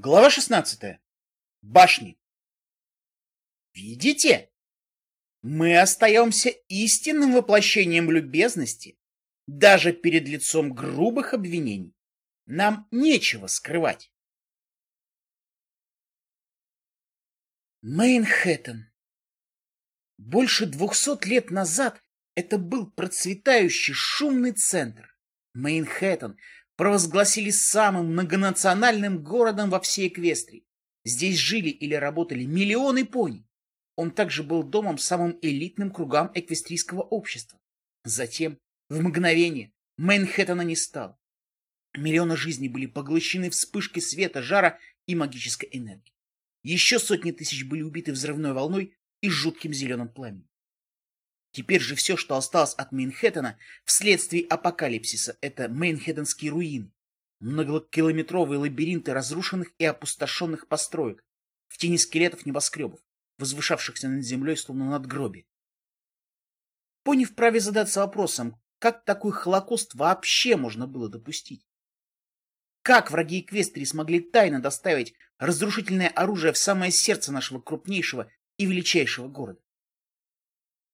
Глава 16. Башни. Видите? Мы остаемся истинным воплощением любезности даже перед лицом грубых обвинений. Нам нечего скрывать. Мейнхэттен. Больше двухсот лет назад это был процветающий шумный центр. Мейнхэттен провозгласили самым многонациональным городом во всей Эквестрии. Здесь жили или работали миллионы пони. Он также был домом самым элитным кругам эквестрийского общества. Затем, в мгновение, Мэнхэттена не стало. Миллионы жизней были поглощены вспышкой света, жара и магической энергии. Еще сотни тысяч были убиты взрывной волной и жутким зеленым пламенем. Теперь же все, что осталось от Мейнхэттена вследствие апокалипсиса, это Мейнхэттенские руины. Многокилометровые лабиринты разрушенных и опустошенных построек в тени скелетов небоскребов, возвышавшихся над землей словно надгробие. Пони вправе задаться вопросом, как такой холокост вообще можно было допустить? Как враги Эквестрии смогли тайно доставить разрушительное оружие в самое сердце нашего крупнейшего и величайшего города?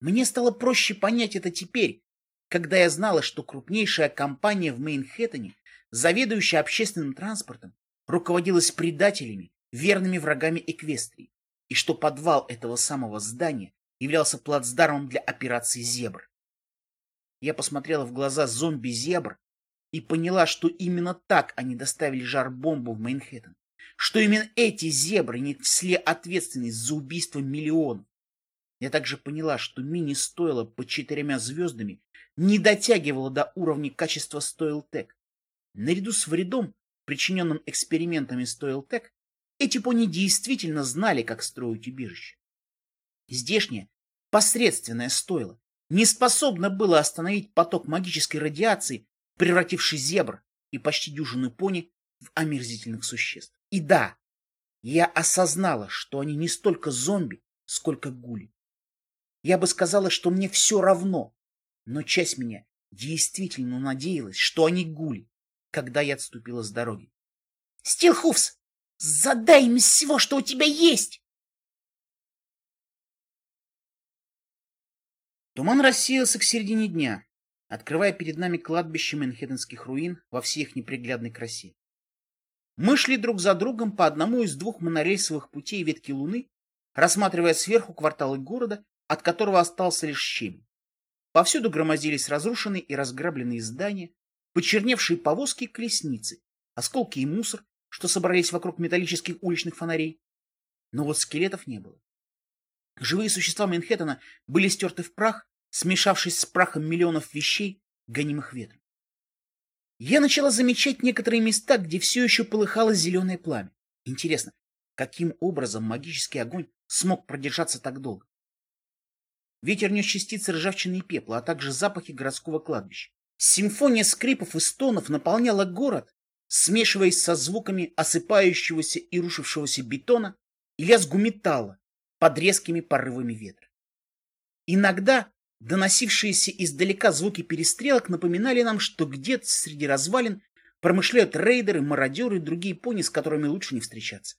Мне стало проще понять это теперь, когда я знала, что крупнейшая компания в Мейнхэттене, заведующая общественным транспортом, руководилась предателями, верными врагами Эквестрии, и что подвал этого самого здания являлся плацдармом для операции «Зебр». Я посмотрела в глаза зомби-зебр и поняла, что именно так они доставили жар-бомбу в Мейнхэттен, что именно эти зебры несли ответственность за убийство миллионов, я также поняла, что мини стоило под четырьмя звездами не дотягивало до уровня качества Стоилтек. Наряду с вредом, причиненным экспериментами Стоилтек, эти пони действительно знали, как строить убежище. Здешнее посредственное стоило не способно было остановить поток магической радиации, превративший зебр и почти дюжину пони в омерзительных существ. И да, я осознала, что они не столько зомби, сколько гули. Я бы сказала, что мне все равно, но часть меня действительно надеялась, что они гули, когда я отступила с дороги. — Стилхуфс, задай им всего, что у тебя есть! Туман рассеялся к середине дня, открывая перед нами кладбище Манхэттенских руин во всей их неприглядной красе. Мы шли друг за другом по одному из двух монорельсовых путей ветки Луны, рассматривая сверху кварталы города от которого остался лишь щебень. Повсюду громоздились разрушенные и разграбленные здания, почерневшие повозки и колесницы, осколки и мусор, что собрались вокруг металлических уличных фонарей. Но вот скелетов не было. Живые существа Манхэттена были стерты в прах, смешавшись с прахом миллионов вещей, гонимых ветром. Я начала замечать некоторые места, где все еще полыхало зеленое пламя. Интересно, каким образом магический огонь смог продержаться так долго? Ветер нес частицы ржавчины и пепла, а также запахи городского кладбища. Симфония скрипов и стонов наполняла город, смешиваясь со звуками осыпающегося и рушившегося бетона и лязгу металла под резкими порывами ветра. Иногда доносившиеся издалека звуки перестрелок напоминали нам, что где-то среди развалин промышляют рейдеры, мародеры и другие пони, с которыми лучше не встречаться.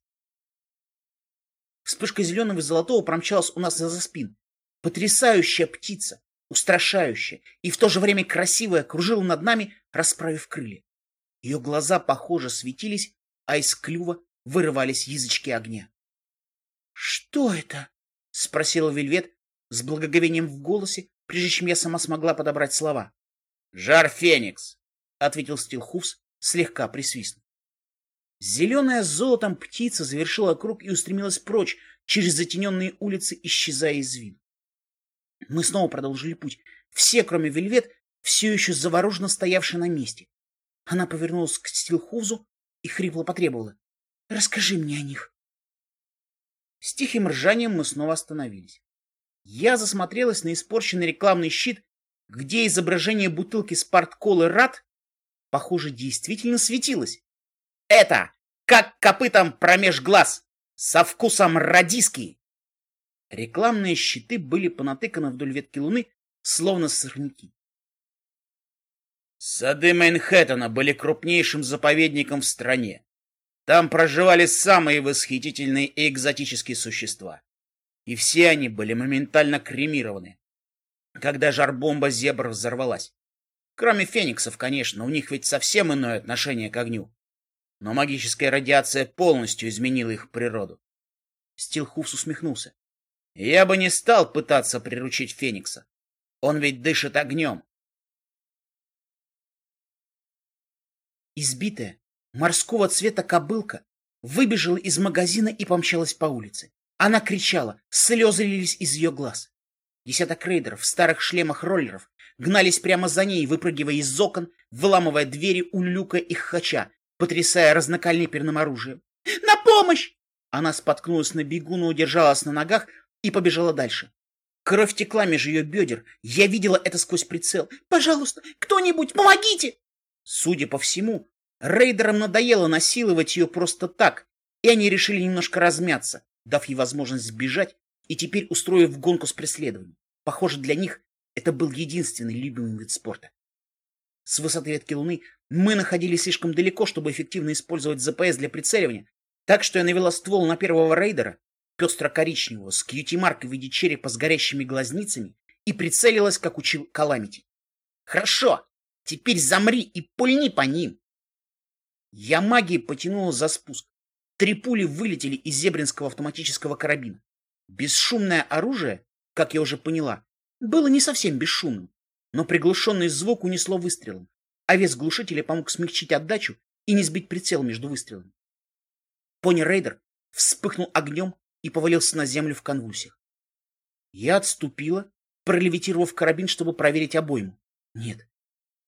Вспышка зеленого и золотого промчалась у нас за спин, Потрясающая птица, устрашающая и в то же время красивая, кружила над нами, расправив крылья. Ее глаза, похоже, светились, а из клюва вырывались язычки огня. — Что это? — спросила Вельвет с благоговением в голосе, прежде чем я сама смогла подобрать слова. — Жар Феникс! — ответил Стилхуфс, слегка присвистнув. Зеленая с золотом птица завершила круг и устремилась прочь через затененные улицы, исчезая из виду. Мы снова продолжили путь. Все, кроме Вельвет, все еще завороженно стоявшие на месте. Она повернулась к Стилхузу и хрипло потребовала. — Расскажи мне о них. С тихим ржанием мы снова остановились. Я засмотрелась на испорченный рекламный щит, где изображение бутылки спартколы «Рад» похоже, действительно светилось. Это как копытом промеж глаз, со вкусом радиски. Рекламные щиты были понатыканы вдоль ветки луны, словно сорняки. Сады Манхэттена были крупнейшим заповедником в стране. Там проживали самые восхитительные и экзотические существа. И все они были моментально кремированы, когда жар-бомба зебр взорвалась. Кроме фениксов, конечно, у них ведь совсем иное отношение к огню. Но магическая радиация полностью изменила их природу. Стилхуфс усмехнулся. Я бы не стал пытаться приручить Феникса. Он ведь дышит огнем. Избитая, морского цвета кобылка выбежала из магазина и помчалась по улице. Она кричала, слезы лились из ее глаз. Десяток рейдеров в старых шлемах роллеров гнались прямо за ней, выпрыгивая из окон, выламывая двери у люка и хача, потрясая разнокалиберным оружием. «На помощь!» Она споткнулась на бегу, но удержалась на ногах и побежала дальше. Кровь текла между ее бедер. Я видела это сквозь прицел. «Пожалуйста, кто-нибудь, помогите!» Судя по всему, рейдерам надоело насиловать ее просто так, и они решили немножко размяться, дав ей возможность сбежать и теперь устроив гонку с преследованием. Похоже, для них это был единственный любимый вид спорта. С высоты ветки луны мы находились слишком далеко, чтобы эффективно использовать ЗПС для прицеливания, так что я навела ствол на первого рейдера, пестро-коричневого, с кьюти-маркой в виде черепа с горящими глазницами, и прицелилась, как учил Каламити. «Хорошо, теперь замри и пульни по ним!» Я магией потянула за спуск. Три пули вылетели из зебринского автоматического карабина. Бесшумное оружие, как я уже поняла, было не совсем бесшумным, но приглушенный звук унесло выстрелом, а вес глушителя помог смягчить отдачу и не сбить прицел между выстрелами. Пони-рейдер вспыхнул огнем и повалился на землю в конвульсиях. Я отступила, пролевитировав карабин, чтобы проверить обойму. Нет,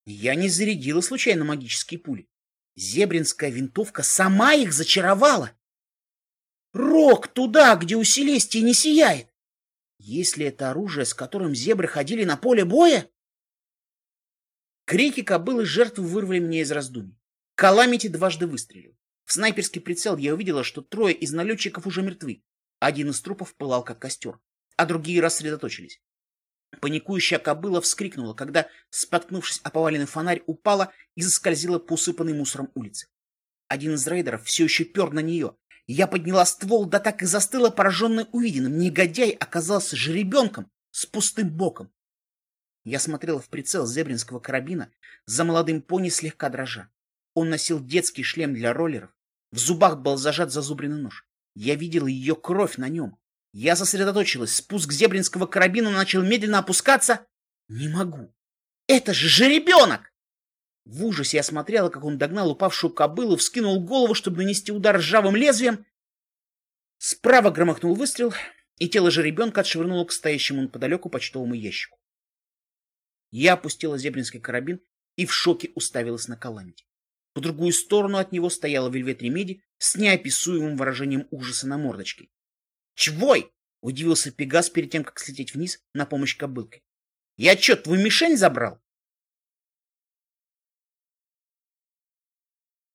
я не зарядила случайно магические пули. Зебринская винтовка сама их зачаровала. Рок туда, где у Селестии не сияет. Если это оружие, с которым зебры ходили на поле боя? Крики кобылы жертвы вырвали меня из раздумий. Каламити дважды выстрелил. В снайперский прицел я увидела, что трое из налетчиков уже мертвы. Один из трупов пылал, как костер, а другие рассредоточились. Паникующая кобыла вскрикнула, когда, споткнувшись о поваленный фонарь, упала и заскользила по усыпанной мусором улице. Один из рейдеров все еще пер на нее. Я подняла ствол, да так и застыла, пораженная увиденным. Негодяй оказался жеребенком с пустым боком. Я смотрела в прицел зебринского карабина за молодым пони слегка дрожа. Он носил детский шлем для роллеров, в зубах был зажат зазубренный нож. Я видела ее кровь на нем. Я сосредоточилась. Спуск зебринского карабина начал медленно опускаться. Не могу. Это же жеребенок! В ужасе я смотрела, как он догнал упавшую кобылу, вскинул голову, чтобы нанести удар ржавым лезвием. Справа громыхнул выстрел, и тело жеребенка отшвырнуло к стоящему неподалеку почтовому ящику. Я опустила зебринский карабин и в шоке уставилась на Каламити. По другую сторону от него стояла Вельвет Ремеди с неописуемым выражением ужаса на мордочке. «Чвой!» — удивился Пегас перед тем, как слететь вниз на помощь кобылке. «Я чё, твою мишень забрал?»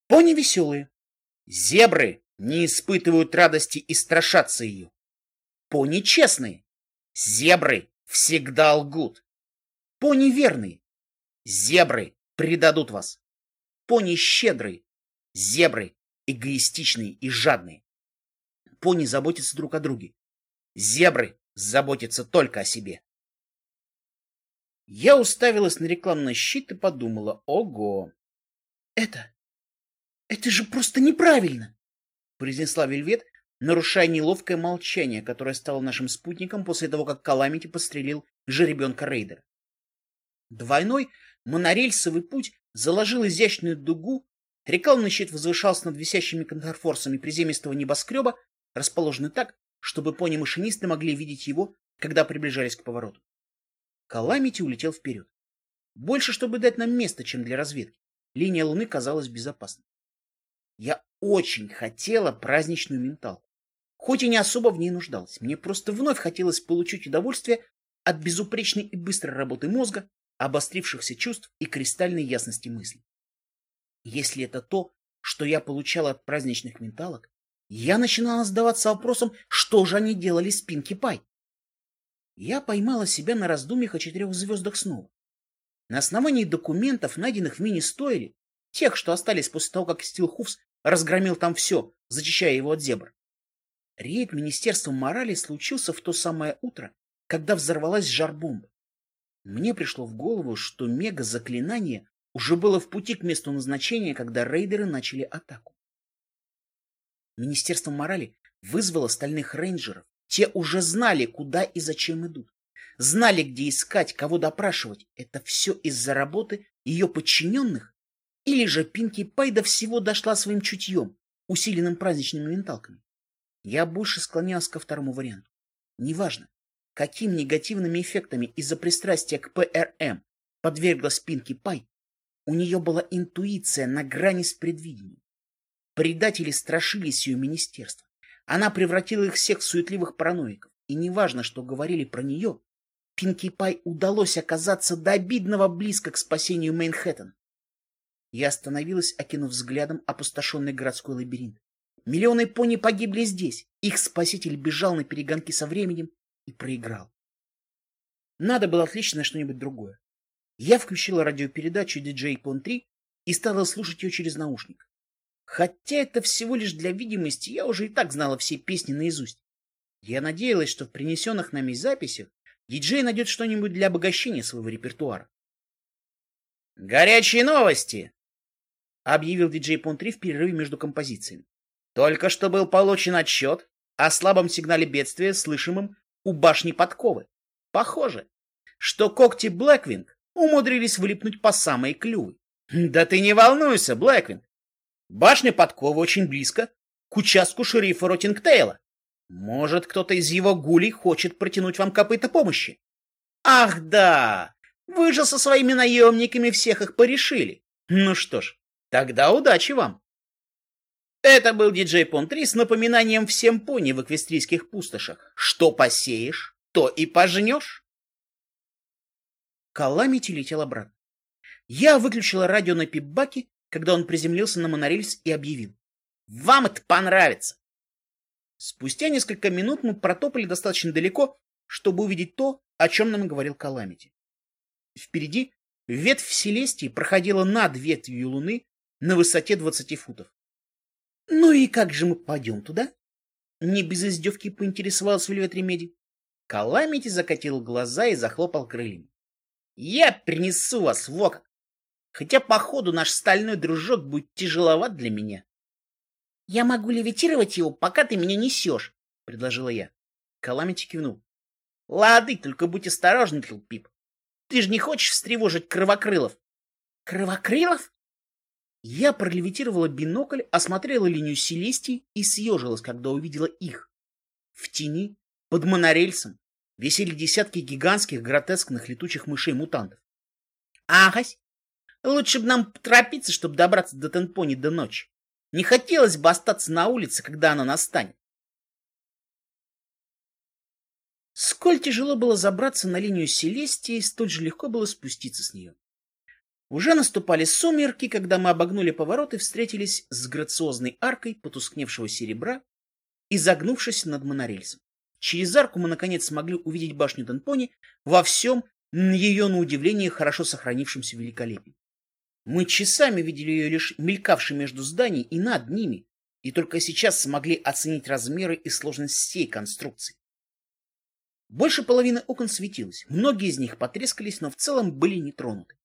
Пони веселые. Зебры не испытывают радости и страшатся ее. Пони честные. Зебры всегда лгут. Пони верные. Зебры предадут вас пони щедрые, зебры эгоистичные и жадные. Пони заботятся друг о друге. Зебры заботятся только о себе. Я уставилась на рекламный щит и подумала, ого, это, это же просто неправильно, произнесла Вельвет, нарушая неловкое молчание, которое стало нашим спутником после того, как Каламити пострелил жеребенка рейдера. Двойной монорельсовый путь заложил изящную дугу, рекламный щит возвышался над висящими контрфорсами приземистого небоскреба, расположенный так, чтобы пони-машинисты могли видеть его, когда приближались к повороту. Каламити улетел вперед. Больше, чтобы дать нам место, чем для разведки. Линия Луны казалась безопасной. Я очень хотела праздничную менталку. Хоть и не особо в ней нуждалась. Мне просто вновь хотелось получить удовольствие от безупречной и быстрой работы мозга, обострившихся чувств и кристальной ясности мыслей. Если это то, что я получал от праздничных менталок, я начинала задаваться вопросом, что же они делали с Пинки Пай. Я поймала себя на раздумьях о четырех звездах снова. На основании документов, найденных в мини-стойле, тех, что остались после того, как Стилхуфс разгромил там все, зачищая его от зебр. Рейд Министерства морали случился в то самое утро, когда взорвалась жар-бомба. Мне пришло в голову, что мега-заклинание уже было в пути к месту назначения, когда рейдеры начали атаку. Министерство морали вызвало стальных рейнджеров. Те уже знали, куда и зачем идут. Знали, где искать, кого допрашивать. Это все из-за работы ее подчиненных? Или же Пинки Пай до всего дошла своим чутьем, усиленным праздничными менталками? Я больше склонялся ко второму варианту. Неважно, каким негативными эффектами из-за пристрастия к ПРМ подверглась Пинки Пай, у нее была интуиция на грани с предвидением. Предатели страшились ее министерства. Она превратила их всех в суетливых параноиков. И неважно, что говорили про нее, Пинки Пай удалось оказаться до обидного близко к спасению Мейнхэттена. Я остановилась, окинув взглядом опустошенный городской лабиринт. Миллионы пони погибли здесь. Их спаситель бежал на перегонки со временем и проиграл. Надо было отлично на что-нибудь другое. Я включила радиопередачу DJ Pon 3 и стала слушать ее через наушник. Хотя это всего лишь для видимости, я уже и так знала все песни наизусть. Я надеялась, что в принесенных нами записях диджей найдет что-нибудь для обогащения своего репертуара. «Горячие новости!» — объявил диджей Пон 3 в перерыве между композициями. Только что был получен отчет о слабом сигнале бедствия, слышимом у башни подковы. Похоже, что когти Блэквинг умудрились влипнуть по самые клювы. Да ты не волнуйся, Блэквинг. Башня подковы очень близко к участку шерифа Ротингтейла. Может, кто-то из его гулей хочет протянуть вам копыта помощи? Ах, да! Вы же со своими наемниками всех их порешили. Ну что ж, тогда удачи вам. Это был диджей Пон-3 с напоминанием всем пони в эквестрийских пустошах. Что посеешь, то и пожнешь. Каламити летел обратно. Я выключила радио на пипбаке, когда он приземлился на монорельс и объявил. «Вам это понравится!» Спустя несколько минут мы протопали достаточно далеко, чтобы увидеть то, о чем нам говорил Каламити. Впереди ветвь Селестии проходила над ветвью Луны на высоте 20 футов. Ну и как же мы пойдем туда? Не без издевки поинтересовался Вельвет Ремеди. Каламити закатил глаза и захлопал крыльями. Я принесу вас в. Хотя, походу, наш стальной дружок будет тяжеловат для меня. — Я могу левитировать его, пока ты меня несешь, — предложила я. Каламити кивнул. — Лады, только будь осторожен, Пип. Ты же не хочешь встревожить кровокрылов? — Кровокрылов? Я пролевитировала бинокль, осмотрела линию Селестии и съежилась, когда увидела их. В тени, под монорельсом, висели десятки гигантских гротескных летучих мышей-мутантов. Агась, лучше бы нам поторопиться, чтобы добраться до Тенпони до ночи. Не хотелось бы остаться на улице, когда она настанет. Сколь тяжело было забраться на линию Селестии, столь же легко было спуститься с нее. Уже наступали сумерки, когда мы обогнули поворот и встретились с грациозной аркой потускневшего серебра, изогнувшись над монорельсом. Через арку мы, наконец, смогли увидеть башню Тенпони во всем ее, на удивление, хорошо сохранившемся великолепии. Мы часами видели ее лишь мелькавшей между зданий и над ними, и только сейчас смогли оценить размеры и сложность всей конструкции. Больше половины окон светилось, многие из них потрескались, но в целом были не тронуты.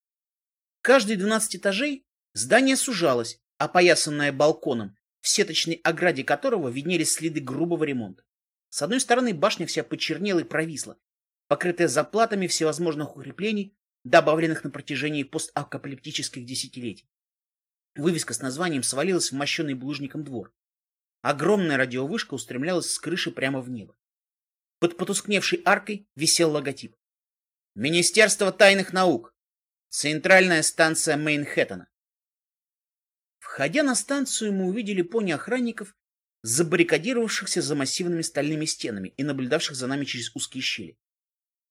Каждые 12 этажей здание сужалось, опоясанное балконом, в сеточной ограде которого виднелись следы грубого ремонта. С одной стороны башня вся почернела и провисла, покрытая заплатами всевозможных укреплений, добавленных на протяжении постапокалиптических десятилетий. Вывеска с названием свалилась в мощенный булыжником двор. Огромная радиовышка устремлялась с крыши прямо в небо. Под потускневшей аркой висел логотип. Министерство тайных наук. Центральная станция Мейнхэттена. Входя на станцию, мы увидели пони-охранников, забаррикадировавшихся за массивными стальными стенами и наблюдавших за нами через узкие щели.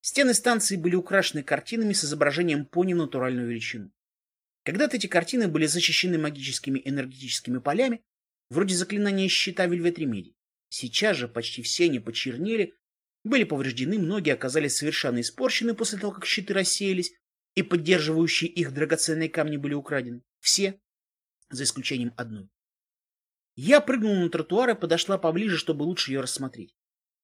Стены станции были украшены картинами с изображением пони в натуральную величину. Когда-то эти картины были защищены магическими энергетическими полями, вроде заклинания щита Вельвет Ремеди. Сейчас же почти все они почернели, были повреждены, многие оказались совершенно испорчены после того, как щиты рассеялись, и поддерживающие их драгоценные камни были украдены. Все, за исключением одной. Я прыгнула на тротуар и подошла поближе, чтобы лучше ее рассмотреть.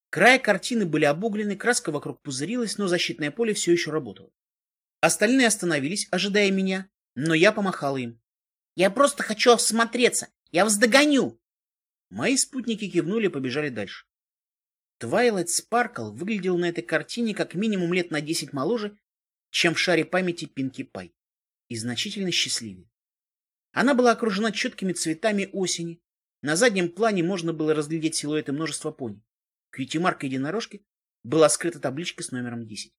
Края картины были обуглены, краска вокруг пузырилась, но защитное поле все еще работало. Остальные остановились, ожидая меня, но я помахала им. «Я просто хочу осмотреться! Я вас догоню!» Мои спутники кивнули и побежали дальше. Твайлайт Спаркл выглядел на этой картине как минимум лет на десять моложе, чем в шаре памяти Пинки Пай, и значительно счастливее. Она была окружена четкими цветами осени. На заднем плане можно было разглядеть силуэты множества пони. Кьюти-марка единорожки была скрыта табличкой с номером 10.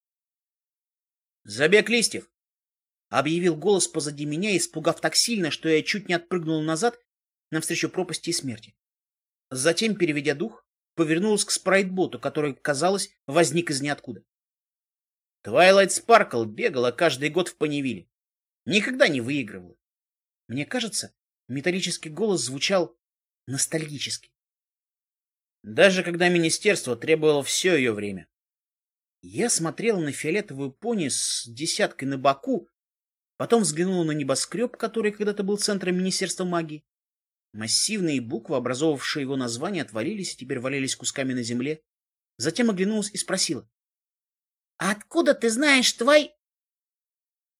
«Забег листьев!» — объявил голос позади меня, испугав так сильно, что я чуть не отпрыгнул назад навстречу пропасти и смерти. Затем, переведя дух, повернулась к спрайтботу, который, казалось, возник из ниоткуда. Твайлайт Спаркл бегала каждый год в Поневиле. Никогда не выигрывала. Мне кажется, металлический голос звучал ностальгически. Даже когда министерство требовало все ее время. Я смотрел на фиолетовую пони с десяткой на боку, потом взглянул на небоскреб, который когда-то был центром Министерства магии. Массивные буквы, образовавшие его название, отвалились и теперь валялись кусками на земле. Затем оглянулась и спросила. — Откуда ты знаешь твой...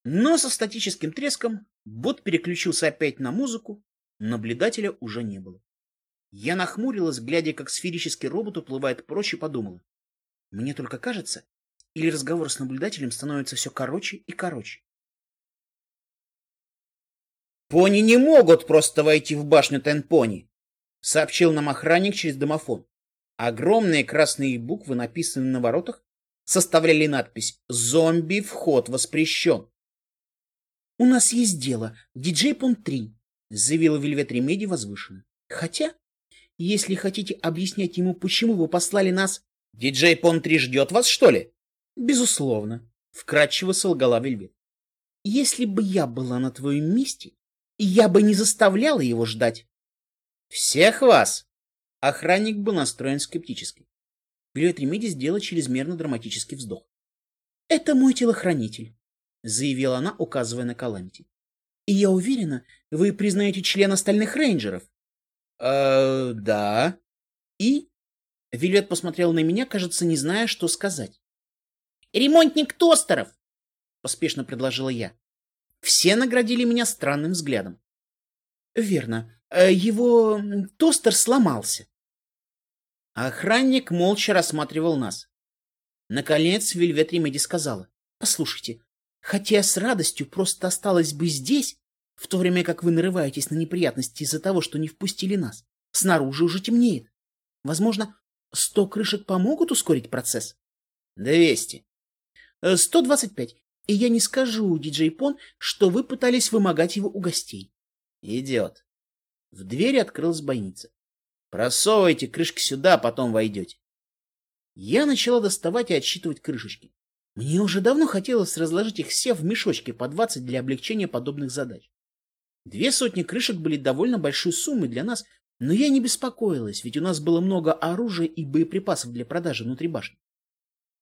Но со статическим треском бот переключился опять на музыку, наблюдателя уже не было. Я нахмурилась, глядя, как сферический робот уплывает прочь, и подумала. Мне только кажется, или разговор с наблюдателем становится все короче и короче. «Пони не могут просто войти в башню Тенпони», — сообщил нам охранник через домофон. Огромные красные буквы, написанные на воротах, составляли надпись «Зомби, вход воспрещен». «У нас есть дело, диджей Пон 3», — заявила Вельвет Ремеди возвышенно. «Хотя, если хотите объяснять ему, почему вы послали нас...» «Диджей Пон 3 ждет вас, что ли?» Безусловно, вкратчиво солгала Вельвет. Если бы я была на твоем месте, я бы не заставляла его ждать. Всех вас! Охранник был настроен скептически. Вельвет Ремеди сделала чрезмерно драматический вздох. Это мой телохранитель, заявила она, указывая на Каламити. И я уверена, вы признаете члена остальных рейнджеров. Э, да. И Вильвет посмотрел на меня, кажется, не зная, что сказать. Ремонтник тостеров!» — поспешно предложила я. Все наградили меня странным взглядом. «Верно. Э, его тостер сломался». Охранник молча рассматривал нас. Наконец Вильвет Ремеди сказала. «Послушайте, хотя с радостью просто осталась бы здесь, в то время как вы нарываетесь на неприятности из-за того, что не впустили нас, снаружи уже темнеет. Возможно, сто крышек помогут ускорить процесс?» «Двести», Сто двадцать пять. И я не скажу, диджей Пон, что вы пытались вымогать его у гостей. Идет. В двери открылась бойница. Просовывайте крышки сюда, потом войдете. Я начала доставать и отсчитывать крышечки. Мне уже давно хотелось разложить их все в мешочки по двадцать для облегчения подобных задач. Две сотни крышек были довольно большой суммой для нас, но я не беспокоилась, ведь у нас было много оружия и боеприпасов для продажи внутри башни.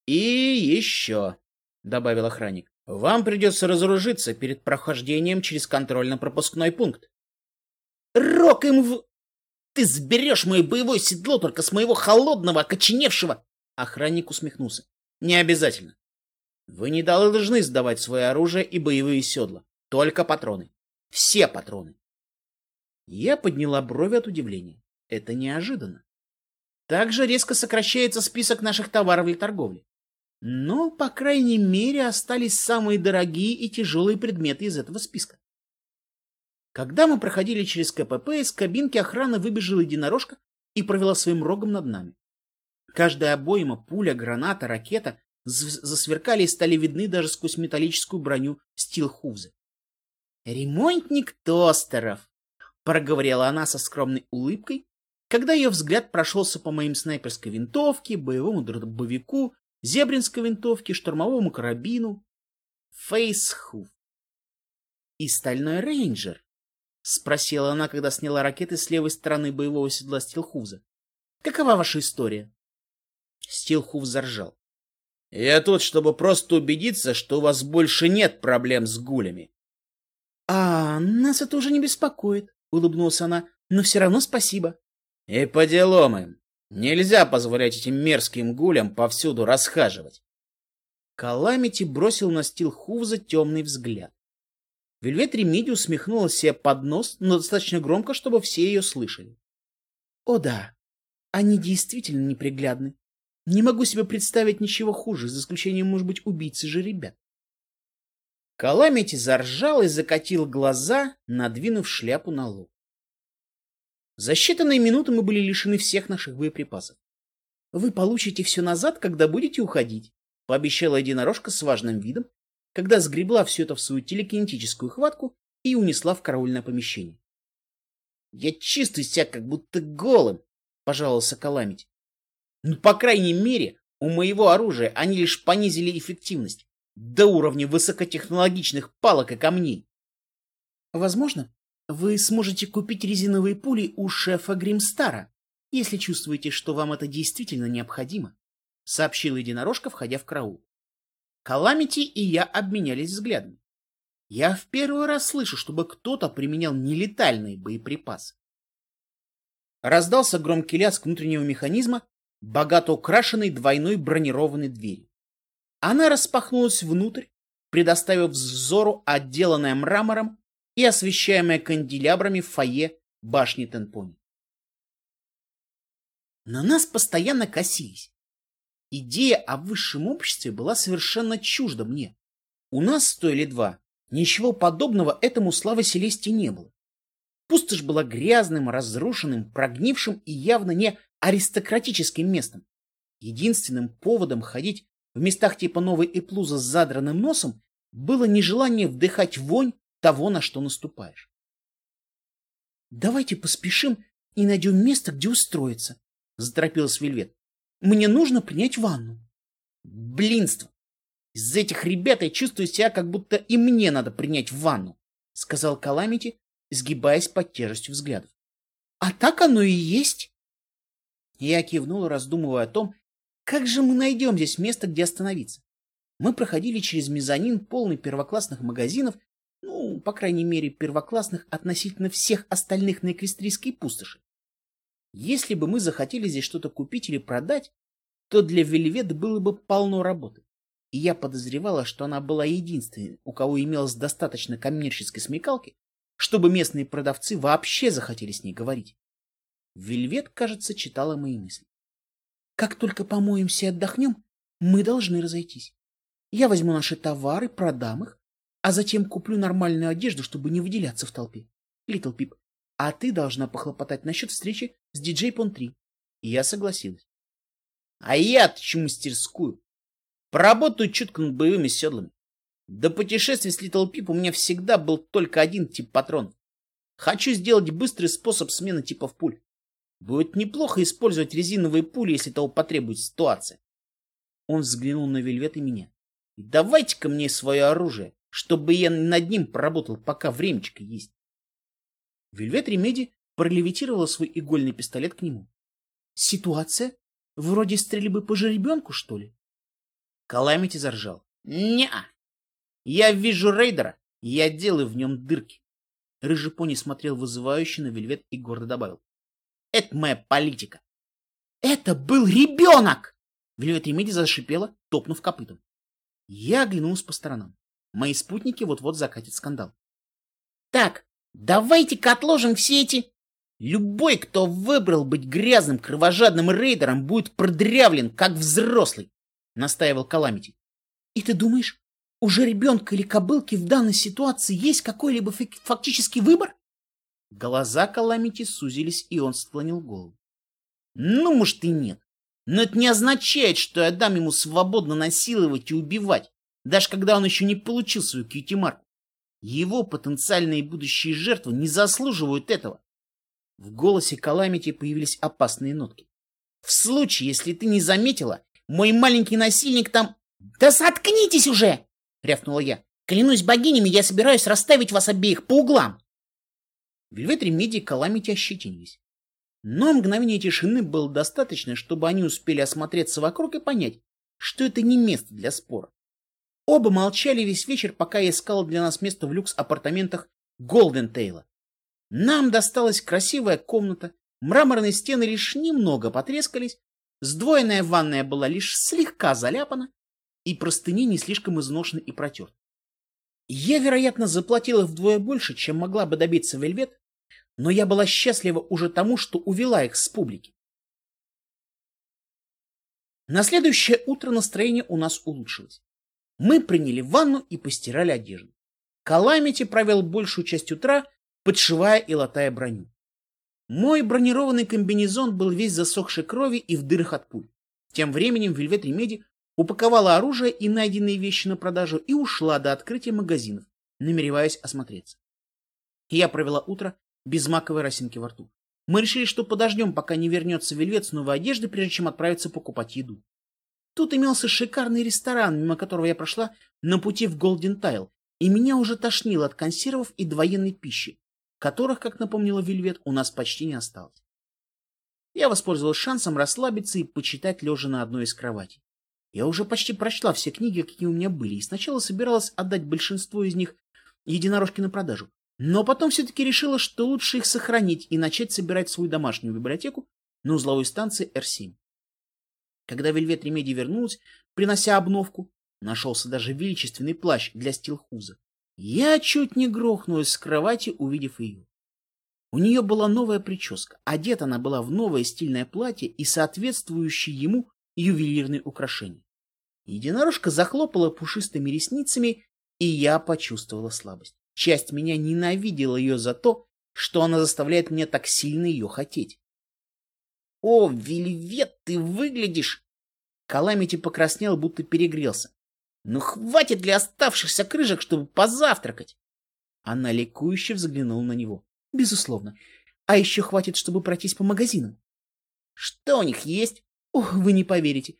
И еще. — добавил охранник. — Вам придется разоружиться перед прохождением через контрольно-пропускной пункт. — Рок им в... Ты сберешь мое боевое седло только с моего холодного, окоченевшего... Охранник усмехнулся. — Не обязательно. Вы не должны сдавать свое оружие и боевые седла. Только патроны. Все патроны. Я подняла брови от удивления. Это неожиданно. Также резко сокращается список наших товаров для торговли. Но, по крайней мере, остались самые дорогие и тяжелые предметы из этого списка. Когда мы проходили через КПП, из кабинки охраны выбежала единорожка и провела своим рогом над нами. Каждая обойма, пуля, граната, ракета засверкали и стали видны даже сквозь металлическую броню стилхузы. «Ремонтник тостеров!» — проговорила она со скромной улыбкой, когда ее взгляд прошелся по моим снайперской винтовке, боевому дробовику, зебринской винтовке, штурмовому карабину, фейсхуф. «И стальной рейнджер?» — спросила она, когда сняла ракеты с левой стороны боевого седла Стилхуза. «Какова ваша история?» Стилхув заржал. «Я тут, чтобы просто убедиться, что у вас больше нет проблем с гулями». «А, нас это уже не беспокоит», — улыбнулась она. но все равно спасибо. И по делам им. Нельзя позволять этим мерзким гулям повсюду расхаживать. Каламити бросил на стил Хувза темный взгляд. Вельвет Ремиди усмехнула себе под нос, но достаточно громко, чтобы все ее слышали. О да, они действительно неприглядны. Не могу себе представить ничего хуже, за исключением, может быть, убийцы же ребят. Каламити заржал и закатил глаза, надвинув шляпу на лоб. За считанные минуты мы были лишены всех наших боеприпасов. Вы получите все назад, когда будете уходить, пообещала единорожка с важным видом, когда сгребла все это в свою телекинетическую хватку и унесла в караульное помещение. Я чувствую себя как будто голым, пожаловался Каламити. Ну, по крайней мере, у моего оружия они лишь понизили эффективность до уровня высокотехнологичных палок и камней. Возможно, вы сможете купить резиновые пули у шефа Гримстара, если чувствуете, что вам это действительно необходимо, сообщил единорожка, входя в караул. Каламити и я обменялись взглядами. Я в первый раз слышу, чтобы кто-то применял нелетальные боеприпасы. Раздался громкий лязг внутреннего механизма, богато украшенной двойной бронированной двери. Она распахнулась внутрь, предоставив взору отделанное мрамором и освещаемое канделябрами фойе башни Тенпони. На нас постоянно косились. Идея о высшем обществе была совершенно чужда мне. У нас, сто или два, ничего подобного этому славы Селесте не было. Пустошь была грязным, разрушенным, прогнившим и явно не аристократическим местом. Единственным поводом ходить в местах типа Новой Эплуза с задранным носом было нежелание вдыхать вонь того, на что наступаешь. «Давайте поспешим и найдем место, где устроиться», — заторопилась Вельвет. «Мне нужно принять ванну». «Блинство! Из этих ребят я чувствую себя, как будто и мне надо принять ванну», — сказал Каламити, сгибаясь под тяжестью взглядов. «А так оно и есть». Я кивнул, раздумывая о том, как же мы найдем здесь место, где остановиться. Мы проходили через мезонин, полный первоклассных магазинов ну, по крайней мере, первоклассных относительно всех остальных на Эквестрийской пустоши. Если бы мы захотели здесь что-то купить или продать, то для Вельвет было бы полно работы. И я подозревала, что она была единственной, у кого имелось достаточно коммерческой смекалки, чтобы местные продавцы вообще захотели с ней говорить. Вельвет, кажется, читала мои мысли. Как только помоемся и отдохнем, мы должны разойтись. Я возьму наши товары, продам их, а затем куплю нормальную одежду, чтобы не выделяться в толпе. Литл Пип, а ты должна похлопотать насчет встречи с диджей Пон 3. И я согласилась. А я отчу мастерскую. Поработаю чутко над боевыми седлами. До путешествий с Литл Пип у меня всегда был только один тип патронов. Хочу сделать быстрый способ смены типов пуль. Будет неплохо использовать резиновые пули, если того потребует ситуация. Он взглянул на Вельвет и меня. Давайте-ка мне свое оружие чтобы я над ним поработал, пока времечко есть. Вельвет Ремеди пролевитировала свой игольный пистолет к нему. Ситуация? Вроде стрельбы по жеребенку, что ли? Каламити заржал. не -а. Я вижу рейдера, я делаю в нем дырки. Рыжий пони смотрел вызывающе на Вельвет и гордо добавил. Это моя политика. Это был ребенок! Вельвет Ремеди зашипела, топнув копытом. Я оглянулся по сторонам. Мои спутники вот-вот закатят скандал. Так, давайте-ка отложим все эти... Любой, кто выбрал быть грязным, кровожадным рейдером, будет продрявлен, как взрослый, — настаивал Каламити. И ты думаешь, уже ребенка или кобылки в данной ситуации есть какой-либо фактический выбор? Глаза Каламити сузились, и он склонил голову. Ну, может, и нет. Но это не означает, что я дам ему свободно насиловать и убивать даже когда он еще не получил свою кьюти-марку. Его потенциальные будущие жертвы не заслуживают этого. В голосе Каламити появились опасные нотки. В случае, если ты не заметила, мой маленький насильник там... Да заткнитесь уже! Рявкнула я. Клянусь богинями, я собираюсь расставить вас обеих по углам. Вельвет Ремеди и Каламити ощетинились. Но мгновение тишины было достаточно, чтобы они успели осмотреться вокруг и понять, что это не место для спора. Оба молчали весь вечер, пока я искал для нас место в люкс-апартаментах Голдентейла. Нам досталась красивая комната, мраморные стены лишь немного потрескались, сдвоенная ванная была лишь слегка заляпана, и простыни не слишком изношены и протерты. Я, вероятно, заплатила вдвое больше, чем могла бы добиться Вельвет, но я была счастлива уже тому, что увела их с публики. На следующее утро настроение у нас улучшилось. Мы приняли ванну и постирали одежду. Каламити провел большую часть утра, подшивая и латая броню. Мой бронированный комбинезон был весь засохшей крови и в дырах от пуль. Тем временем Вельвет Ремеди упаковала оружие и найденные вещи на продажу и ушла до открытия магазинов, намереваясь осмотреться. Я провела утро без маковой росинки во рту. Мы решили, что подождем, пока не вернется Вельвет с новой одеждой, прежде чем отправиться покупать еду. Тут имелся шикарный ресторан, мимо которого я прошла на пути в Голден Тайл, и меня уже тошнило от консервов и двоенной пищи, которых, как напомнила Вельвет, у нас почти не осталось. Я воспользовалась шансом расслабиться и почитать лежа на одной из кроватей. Я уже почти прочла все книги, какие у меня были, и сначала собиралась отдать большинство из них единорожки на продажу, но потом все-таки решила, что лучше их сохранить и начать собирать свою домашнюю библиотеку на узловой станции Р-7. Когда Вельвет Ремеди вернулась, принося обновку, нашелся даже величественный плащ для стилхуза. Я чуть не грохнулась с кровати, увидев ее. У нее была новая прическа, одета она была в новое стильное платье и соответствующее ему ювелирные украшения. Единорожка захлопала пушистыми ресницами, и я почувствовала слабость. Часть меня ненавидела ее за то, что она заставляет меня так сильно ее хотеть. — О, Вельвет, ты выглядишь! Каламити покраснел, будто перегрелся. — Ну хватит для оставшихся крыжек, чтобы позавтракать! Она ликующе взглянула на него. — Безусловно. А еще хватит, чтобы пройтись по магазинам. — Что у них есть? Ох, вы не поверите.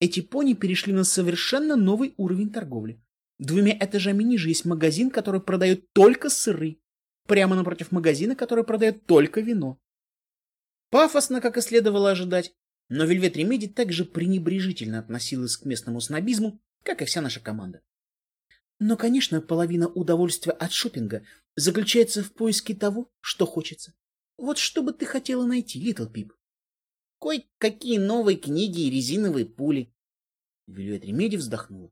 Эти пони перешли на совершенно новый уровень торговли. Двумя этажами ниже есть магазин, который продает только сыры. Прямо напротив магазина, который продает только вино. Пафосно, как и следовало ожидать, но Вельвет Ремеди также пренебрежительно относилась к местному снобизму, как и вся наша команда. Но, конечно, половина удовольствия от шопинга заключается в поиске того, что хочется. Вот что бы ты хотела найти, Литл Пип? Кое-какие новые книги и резиновые пули. Вельвет Ремеди вздохнула.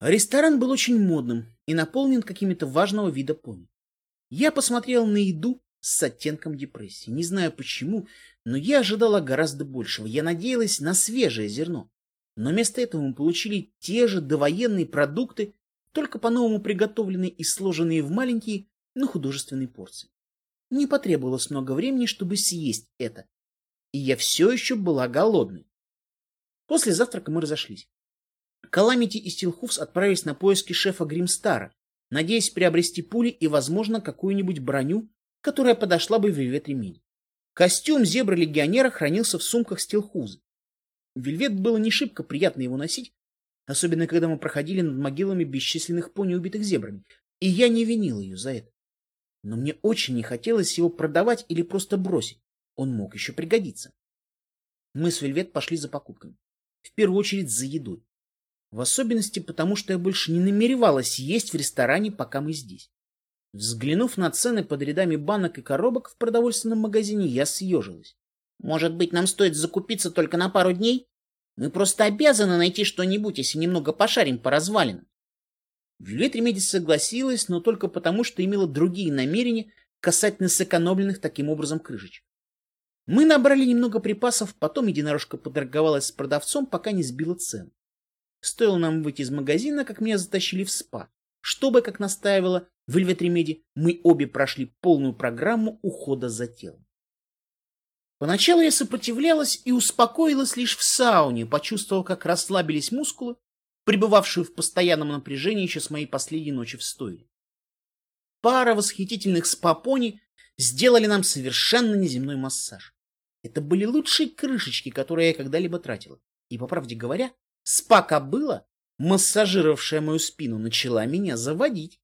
Ресторан был очень модным и наполнен какими-то важного вида пони. Я посмотрел на еду с оттенком депрессии. Не знаю почему, но я ожидала гораздо большего. Я надеялась на свежее зерно. Но вместо этого мы получили те же довоенные продукты, только по-новому приготовленные и сложенные в маленькие, но художественные порции. Не потребовалось много времени, чтобы съесть это. И я все еще была голодной. После завтрака мы разошлись. Каламити и Стилхуфс отправились на поиски шефа Гримстара, надеясь приобрести пули и, возможно, какую-нибудь броню, которая подошла бы в Вельвет Ремень. Костюм зебра-легионера хранился в сумках Стилхуза. Вельвет было не шибко приятно его носить, особенно когда мы проходили над могилами бесчисленных пони, убитых зебрами, и я не винил ее за это но мне очень не хотелось его продавать или просто бросить. Он мог еще пригодиться. Мы с Вельвет пошли за покупками. В первую очередь за едой. В особенности потому, что я больше не намеревалась есть в ресторане, пока мы здесь. Взглянув на цены под рядами банок и коробок в продовольственном магазине, я съежилась. Может быть, нам стоит закупиться только на пару дней? Мы просто обязаны найти что-нибудь, если немного пошарим по развалинам. Джульетта Ремедис согласилась, но только потому, что имела другие намерения касательно сэкономленных таким образом крышечек. Мы набрали немного припасов, потом единорожка поторговалась с продавцом, пока не сбила цену. Стоило нам выйти из магазина, как меня затащили в спа, чтобы, как настаивала Вельвет Ремеди, мы обе прошли полную программу ухода за телом. Поначалу я сопротивлялась и успокоилась лишь в сауне, почувствовав, как расслабились мускулы, пребывавшую в постоянном напряжении еще с моей последней ночи в стойле. Пара восхитительных спа-пони сделали нам совершенно неземной массаж. Это были лучшие крышечки, которые я когда-либо тратила. И, по правде говоря, спа-кобыла, массажировавшая мою спину, начала меня заводить.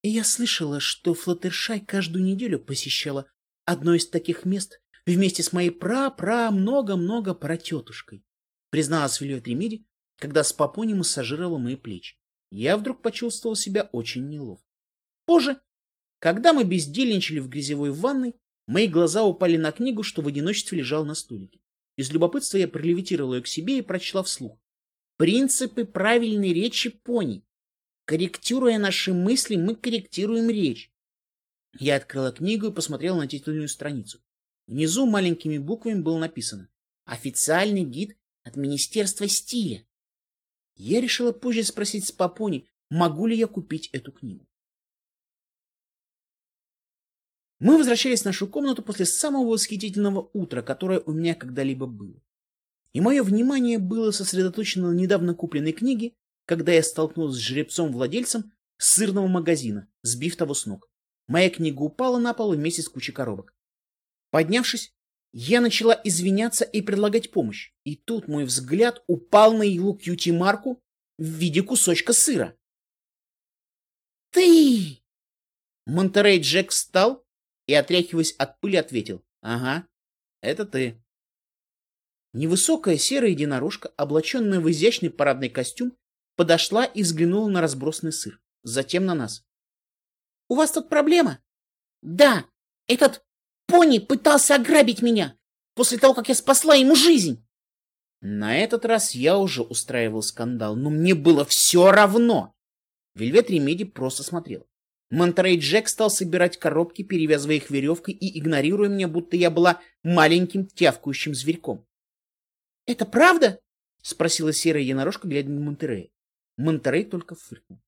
И я слышала, что Флаттершай каждую неделю посещала одно из таких мест вместе с моей пра-пра-много-много пратетушкой, призналась Вильет Ремиди, когда Спапони массажировала мои плечи. Я вдруг почувствовал себя очень неловко. Позже Когда мы бездельничали в грязевой ванной, мои глаза упали на книгу, что в одиночестве лежал на столике. Из любопытства я пролевитировала ее к себе и прочла вслух. «Принципы правильной речи пони. Корректируя наши мысли, мы корректируем речь». Я открыла книгу и посмотрела на титульную страницу. Внизу маленькими буквами было написано «Официальный гид от Министерства стиля». Я решила позже спросить с Папони, могу ли я купить эту книгу. Мы возвращались в нашу комнату после самого восхитительного утра, которое у меня когда-либо было. И мое внимание было сосредоточено на недавно купленной книге, когда я столкнулась с жеребцом-владельцем сырного магазина, сбив того с ног. Моя книга упала на пол вместе с кучей коробок. Поднявшись, я начала извиняться и предлагать помощь. И тут мой взгляд упал на его кьюти-марку в виде кусочка сыра. «Ты!» Монтерей Джек встал и, отряхиваясь от пыли, ответил. «Ага, это ты». Невысокая серая единорожка, облаченная в изящный парадный костюм, подошла и взглянула на разбросанный сыр, затем на нас. «У вас тут проблема?» «Да, этот пони пытался ограбить меня после того, как я спасла ему жизнь!» На этот раз я уже устраивал скандал, но мне было все равно. Вельвет Ремеди просто смотрел. Монтерей Джек стал собирать коробки, перевязывая их веревкой и игнорируя меня, будто я была маленьким тявкающим зверьком. — Это правда? — спросила серая единорожка, глядя на Монтерея. Монтерей только фыркнул.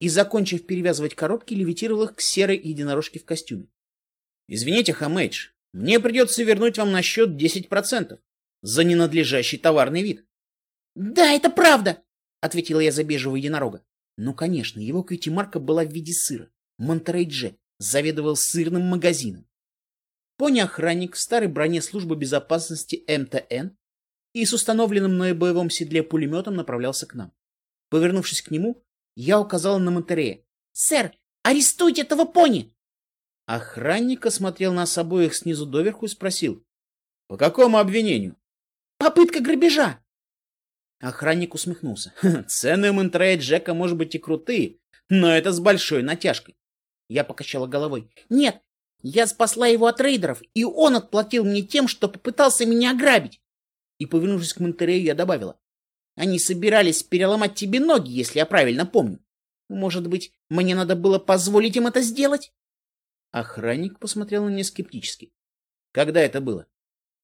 И, закончив перевязывать коробки, левитировал их к серой единорожке в костюме. — Извините, Хамейдж, мне придется вернуть вам на счет 10% за ненадлежащий товарный вид. — Да, это правда! — ответила я за бежевого единорога. Ну, конечно, его кьюти-марка была в виде сыра. Монтерей Джек заведовал сырным магазином. Пони-охранник в старой броне службы безопасности МТН и с установленным на боевом седле пулеметом направлялся к нам. Повернувшись к нему, я указал на Монтерея. «Сэр, арестуйте этого пони!» Охранник осмотрел нас обоих снизу доверху и спросил. «По какому обвинению?» «Попытка грабежа!» Охранник усмехнулся. «Цены Монтерея Джека, может быть, и крутые, но это с большой натяжкой. Я покачала головой. Нет, я спасла его от рейдеров, и он отплатил мне тем, что попытался меня ограбить. И, повернувшись к Монтерею, я добавила. Они собирались переломать тебе ноги, если я правильно помню. Может быть, мне надо было позволить им это сделать? Охранник посмотрел на меня скептически. Когда это было?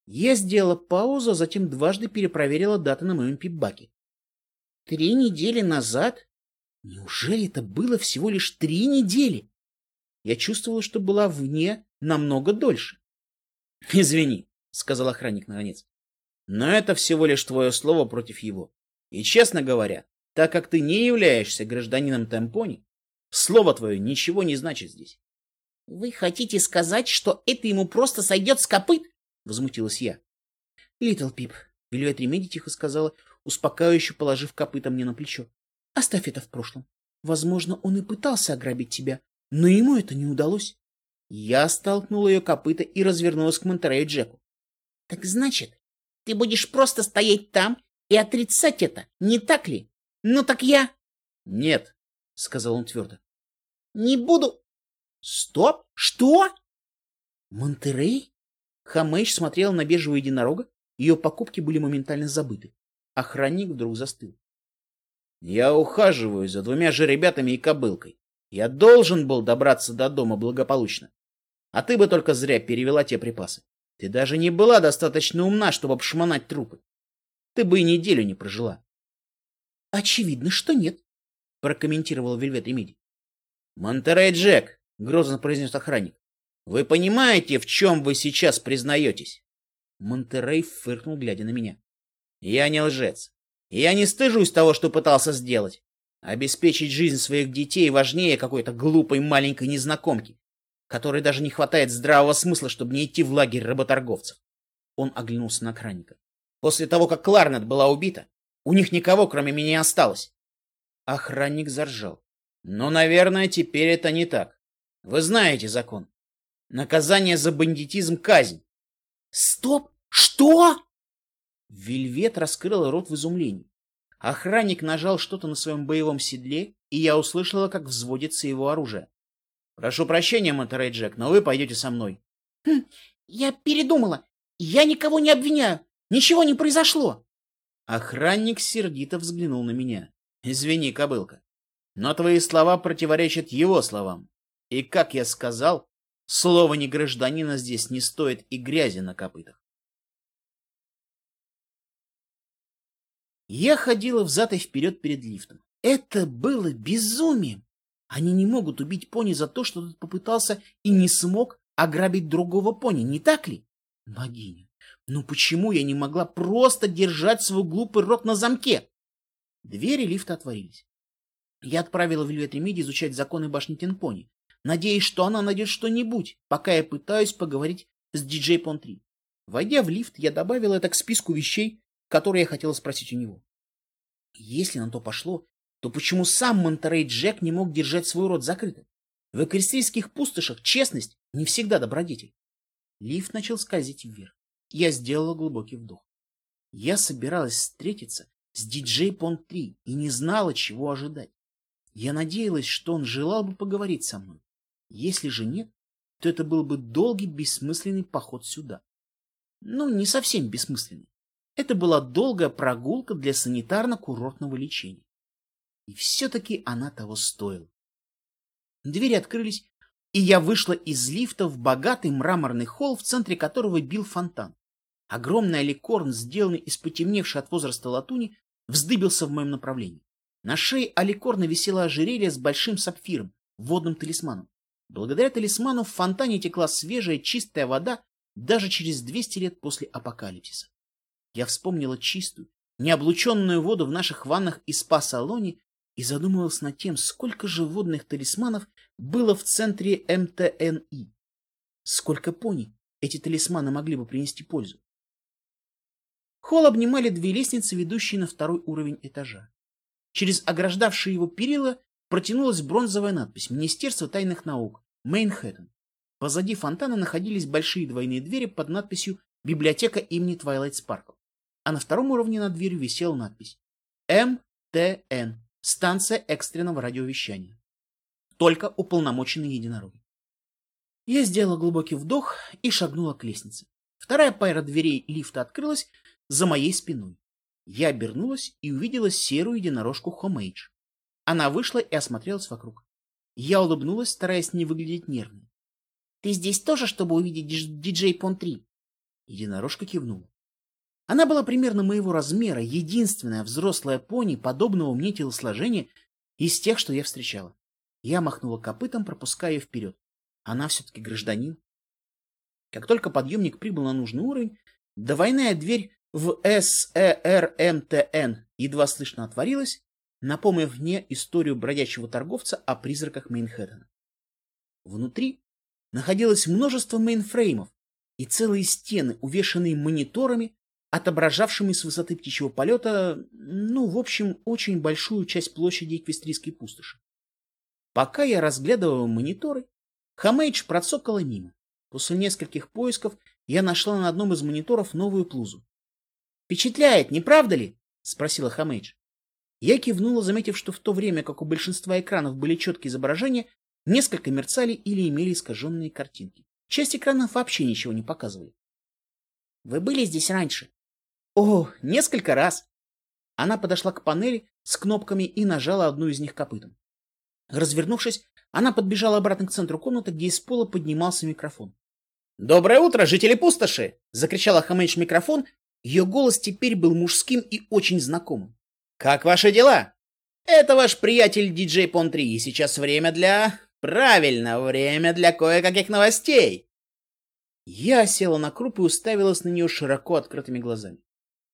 Я сделала паузу, а затем дважды перепроверила даты на моем пипбаке. Три недели назад? Неужели это было всего лишь три недели? Я чувствовала, что была вне намного дольше. — Извини, — сказал охранник наконец. — Но это всего лишь твое слово против его. И, честно говоря, так как ты не являешься гражданином Темпони, слово твое ничего не значит здесь. — Вы хотите сказать, что это ему просто сойдет с копыт? — возмутилась я. — Литл Пип, — Вельвет Ремеди тихо сказала, успокаивающе положив копыта мне на плечо. — Оставь это в прошлом. Возможно, он и пытался ограбить тебя, но ему это не удалось. Я столкнул ее копыта и развернулась к Монтерею Джеку. — Так значит, ты будешь просто стоять там и отрицать это, не так ли? Ну так я... — Нет, — сказал он твердо. — Не буду... — Стоп! Что? Монтерей? Хамэйш смотрел на бежевого единорога, ее покупки были моментально забыты. Охранник вдруг застыл. — Я ухаживаю за двумя же ребятами и кобылкой. Я должен был добраться до дома благополучно. А ты бы только зря перевела те припасы. Ты даже не была достаточно умна, чтобы обшмонать трупы. Ты бы и неделю не прожила. — Очевидно, что нет, — прокомментировал Вельвет Эмиди. — Монтерей Джек, — грозно произнес охранник, — вы понимаете, в чем вы сейчас признаетесь? Монтерей фыркнул, глядя на меня. — Я не лжец. Я не стыжусь того, что пытался сделать. Обеспечить жизнь своих детей важнее какой-то глупой маленькой незнакомки, которой даже не хватает здравого смысла, чтобы не идти в лагерь работорговцев. Он оглянулся на охранника. После того, как Кларнет была убита, у них никого, кроме меня, не осталось. Охранник заржал. Но, наверное, теперь это не так. Вы знаете закон. Наказание за бандитизм — казнь. Стоп! Что? Вельвет раскрыл рот в изумлении. Охранник нажал что-то на своем боевом седле, и я услышала, как взводится его оружие. Прошу прощения, Монтерей Джек, но вы пойдете со мной. Хм, я передумала. Я никого не обвиняю. Ничего не произошло. Охранник сердито взглянул на меня. Извини, кобылка, но твои слова противоречат его словам. И, как я сказал, слово не гражданина здесь не стоит и грязи на копытах. Я ходила взад и вперед перед лифтом. Это было безумием. Они не могут убить пони за то, что тот попытался и не смог ограбить другого пони, не так ли? Богиня, ну почему я не могла просто держать свой глупый рот на замке? Двери лифта отворились. Я отправила Вильвет Ремиди изучать законы башни Тенпони, надеясь, что она найдет что-нибудь, пока я пытаюсь поговорить с диджей Пон 3. Войдя в лифт, я добавила это к списку вещей, которые я хотела спросить у него. Если на то пошло, то почему сам Монтерей Джек не мог держать свой рот закрытым? В эквестрийских пустошах честность не всегда добродетель. Лифт начал скользить вверх. Я сделала глубокий вдох. Я собиралась встретиться с диджей Понт 3 и не знала, чего ожидать. Я надеялась, что он желал бы поговорить со мной. Если же нет, то это был бы долгий бессмысленный поход сюда. Ну, не совсем бессмысленный. Это была долгая прогулка для санитарно-курортного лечения. И все-таки она того стоила. Двери открылись, и я вышла из лифта в богатый мраморный холл, в центре которого бил фонтан. Огромный аликорн, сделанный из потемневшей от возраста латуни, вздыбился в моем направлении. На шее аликорна висело ожерелье с большим сапфиром, водным талисманом. Благодаря талисману в фонтане текла свежая чистая вода даже через 200 лет после апокалипсиса. Я вспомнила чистую, необлученную воду в наших ваннах и спа-салоне и задумалась над тем, сколько же водных талисманов было в центре МТНИ. Сколько пони эти талисманы могли бы принести пользу. Холл обнимали две лестницы, ведущие на второй уровень этажа. Через ограждавшие его перила протянулась бронзовая надпись «Министерство тайных наук. Мейнхэттен». Позади фонтана находились большие двойные двери под надписью «Библиотека имени Твайлайт Спаркл». А на втором уровне над дверью висела надпись «МТН. Станция экстренного радиовещания. Только уполномоченные единороги». Я сделала глубокий вдох и шагнула к лестнице. Вторая пара дверей лифта открылась за моей спиной. Я обернулась и увидела серую единорожку Хомейдж. Она вышла и осмотрелась вокруг. Я улыбнулась, стараясь не выглядеть нервной. — Ты здесь тоже, чтобы увидеть диджей Пон-3? Единорожка кивнула. Она была примерно моего размера, единственная взрослая пони подобного мне телосложения из тех, что я встречала. Я махнула копытом, пропуская ее вперед. Она все-таки гражданин. Как только подъемник прибыл на нужный уровень, двойная дверь в СЭРМТН едва слышно отворилась, напомнив мне историю бродячего торговца о призраках Мейнхэттена. Внутри находилось множество мейнфреймов и целые стены, увешанные мониторами, отображавшими с высоты птичьего полета, ну, в общем, очень большую часть площади Эквестрийской пустоши. Пока я разглядывал мониторы, Хамейдж процокала мимо. После нескольких поисков я нашла на одном из мониторов Новую Плузу. Впечатляет, не правда ли? спросила Хамейдж. Я кивнула, заметив, что в то время, как у большинства экранов были четкие изображения, несколько мерцали или имели искаженные картинки. Часть экранов вообще ничего не показывали. Вы были здесь раньше? О, несколько раз. Она подошла к панели с кнопками и нажала одну из них копытом. Развернувшись, она подбежала обратно к центру комнаты, где из пола поднимался микрофон. «Доброе утро, жители пустоши!» — закричала Хамэйдж микрофон, ее голос теперь был мужским и очень знакомым. «Как ваши дела?» «Это ваш приятель диджей Пон-3, и сейчас время для... Правильно, время для кое-каких новостей!» Я села на круп и уставилась на нее широко открытыми глазами.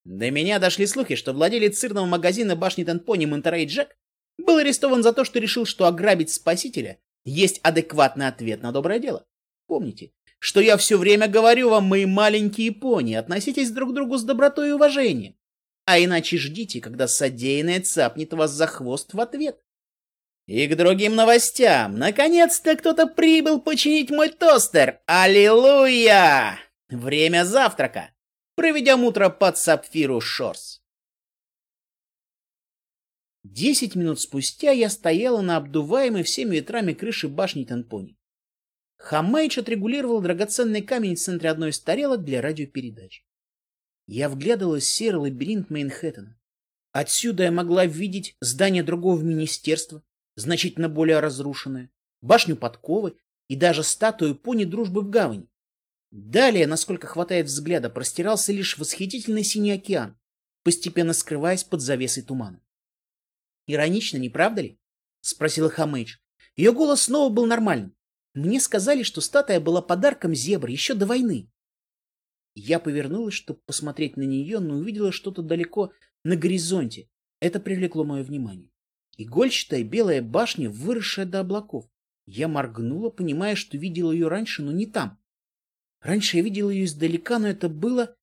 До меня дошли слухи, что владелец сырного магазина башни Танпони Монтерей Джек был арестован за то, что решил, что ограбить спасителя есть адекватный ответ на доброе дело. Помните, что я все время говорю вам, мои маленькие пони, относитесь друг к другу с добротой и уважением. А иначе ждите, когда содеянное цапнет вас за хвост в ответ. И к другим новостям. Наконец-то кто-то прибыл починить мой тостер. Аллилуйя! Время завтрака. Проведем утро под Сапфиру Шорс. Десять минут спустя я стояла на обдуваемой всеми ветрами крыши башни Танпони. Хамейдж отрегулировал драгоценный камень в центре одной из тарелок для радиопередач. Я вглядывалась в серый лабиринт Мейнхэттена. Отсюда я могла видеть здание другого министерства, значительно более разрушенное, башню подковы и даже статую пони дружбы в гавани. Далее, насколько хватает взгляда, простирался лишь восхитительный синий океан, постепенно скрываясь под завесой тумана. Иронично, не правда ли? Спросила Хамейдж. Ее голос снова был нормальным. Мне сказали, что статуя была подарком зебры еще до войны. Я повернулась, чтобы посмотреть на нее, но увидела что-то далеко на горизонте. Это привлекло мое внимание. Игольчатая белая башня, выросшая до облаков. Я моргнула, понимая, что видела ее раньше, но не там. Раньше я видела ее издалека, но это было...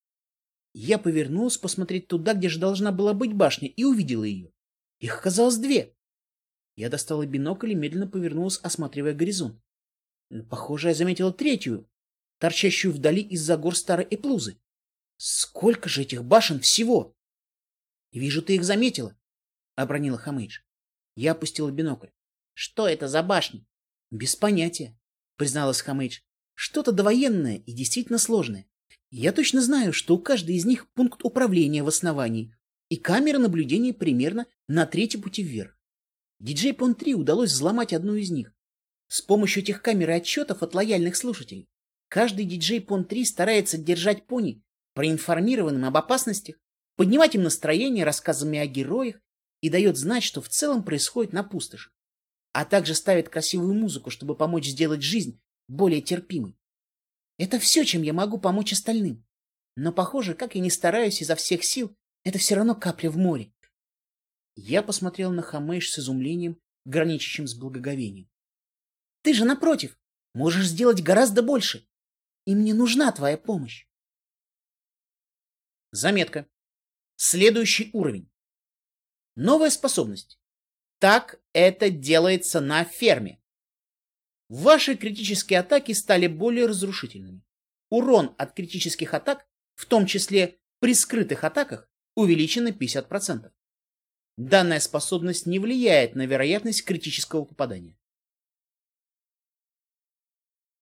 Я повернулась посмотреть туда, где же должна была быть башня, и увидела ее. Их оказалось две. Я достала бинокль и медленно повернулась, осматривая горизонт. Похоже, я заметила третью, торчащую вдали из-за гор старой Эплузы. Сколько же этих башен всего? Вижу, ты их заметила, — обронила Хамейдж. Я опустила бинокль. Что это за башни? Без понятия, призналась Хамейдж. Что-то довоенное и действительно сложное. Я точно знаю, что у каждой из них пункт управления в основании и камера наблюдения примерно на третьем пути вверх. Диджей Пон 3 удалось взломать одну из них. С помощью этих камер и отчетов от лояльных слушателей каждый диджей Пон 3 старается держать пони проинформированным об опасностях, поднимать им настроение рассказами о героях и дает знать, что в целом происходит на пустоши, а также ставит красивую музыку, чтобы помочь сделать жизнь более терпимой. Это все, чем я могу помочь остальным. Но, похоже, как я не стараюсь изо всех сил, это все равно капля в море. Я посмотрел на Хамейш с изумлением, граничащим с благоговением. Ты же, напротив, можешь сделать гораздо больше. И мне нужна твоя помощь. Заметка. Следующий уровень. Новая способность. Так это делается на ферме. Ваши критические атаки стали более разрушительными. Урон от критических атак, в том числе при скрытых атаках, увеличен на 50%. Данная способность не влияет на вероятность критического попадания.